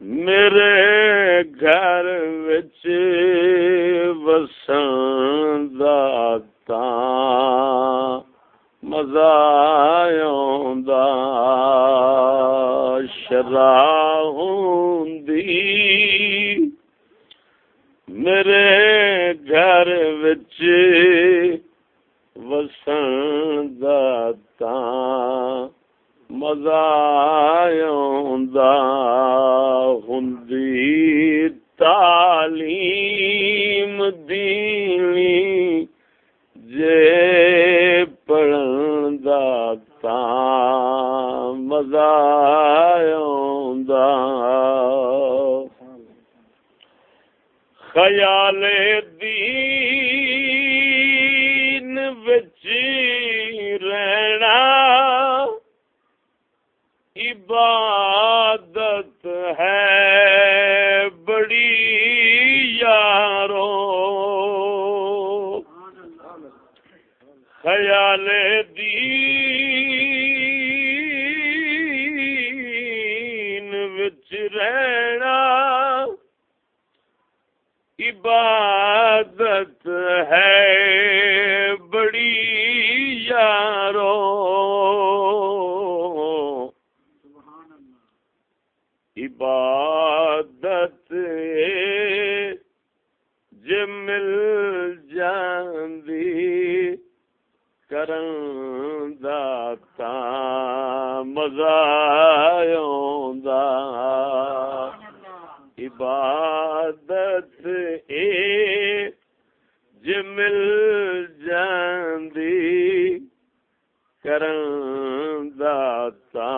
میرے گھر وچ وسن مزہ شرا ہوندی میرے گھر وچ وسن دتا مزہ ہندی تعلیم دینی جے پڑھن دتا مزہ خیال دین بچ رہنا عبادت مزہ آ عبادت اے جمل جاندی کرن داتا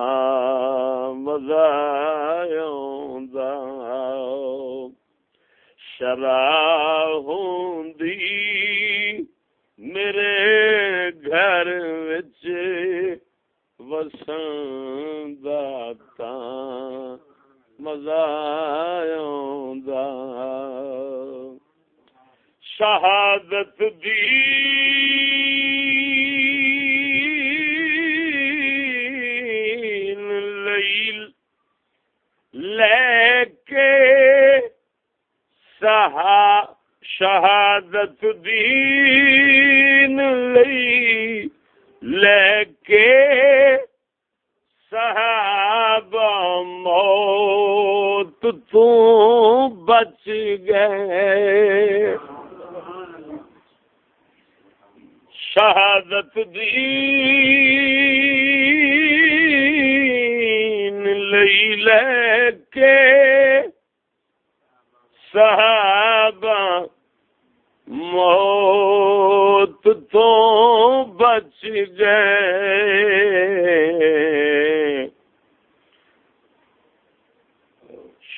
مزہ شرا ہوندی میرے گھر وچ وسن داتا مزہ شہادت دی۔ لے کے سہا شہادت دین لئی لے کے صحاب موت تو بچ گئے۔ شہادت دین لئی لے کے صحابہ موت تو بچ گئے۔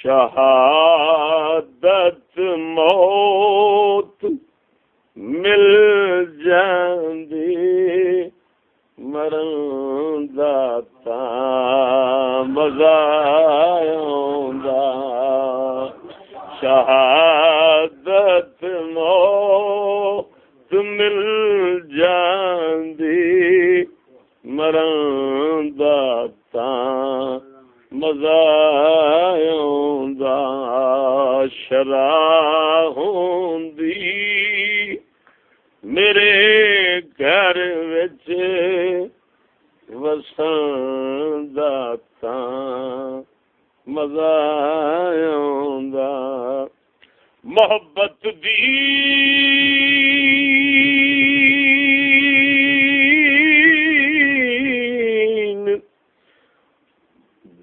شہادت موت مل جاندی مرن داتا مزہ شہادت موت مل جاندی مرن داتا مزہ شرا ہوندی میرے وسن داتا مزہ محبت دی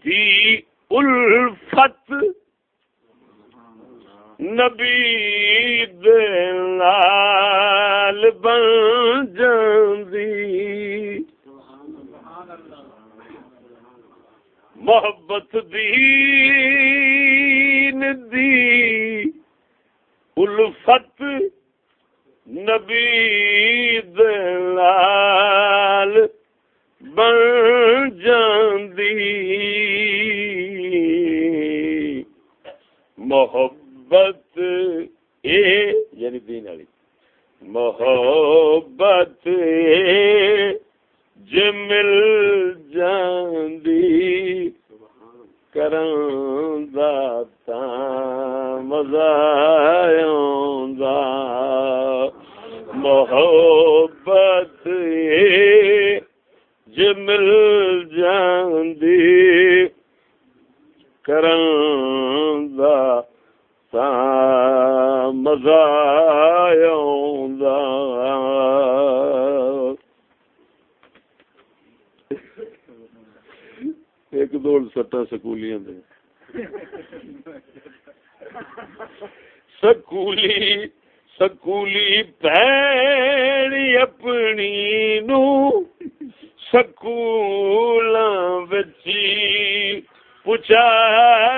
دی الفت نبی دال بن جاندی محبت دین دی۔ الفت نبی دلال بن جاندی۔ محبت اے یعنی دین والی۔ محبت اے جے مل جاندی کراں تا مزہ آوندا محبت جے مل جاندی کراں تا مزہ ایک دو سٹا سکولیاں دے سکولی سکولی پیڑی اپنی نو سکولاں وچی پچایا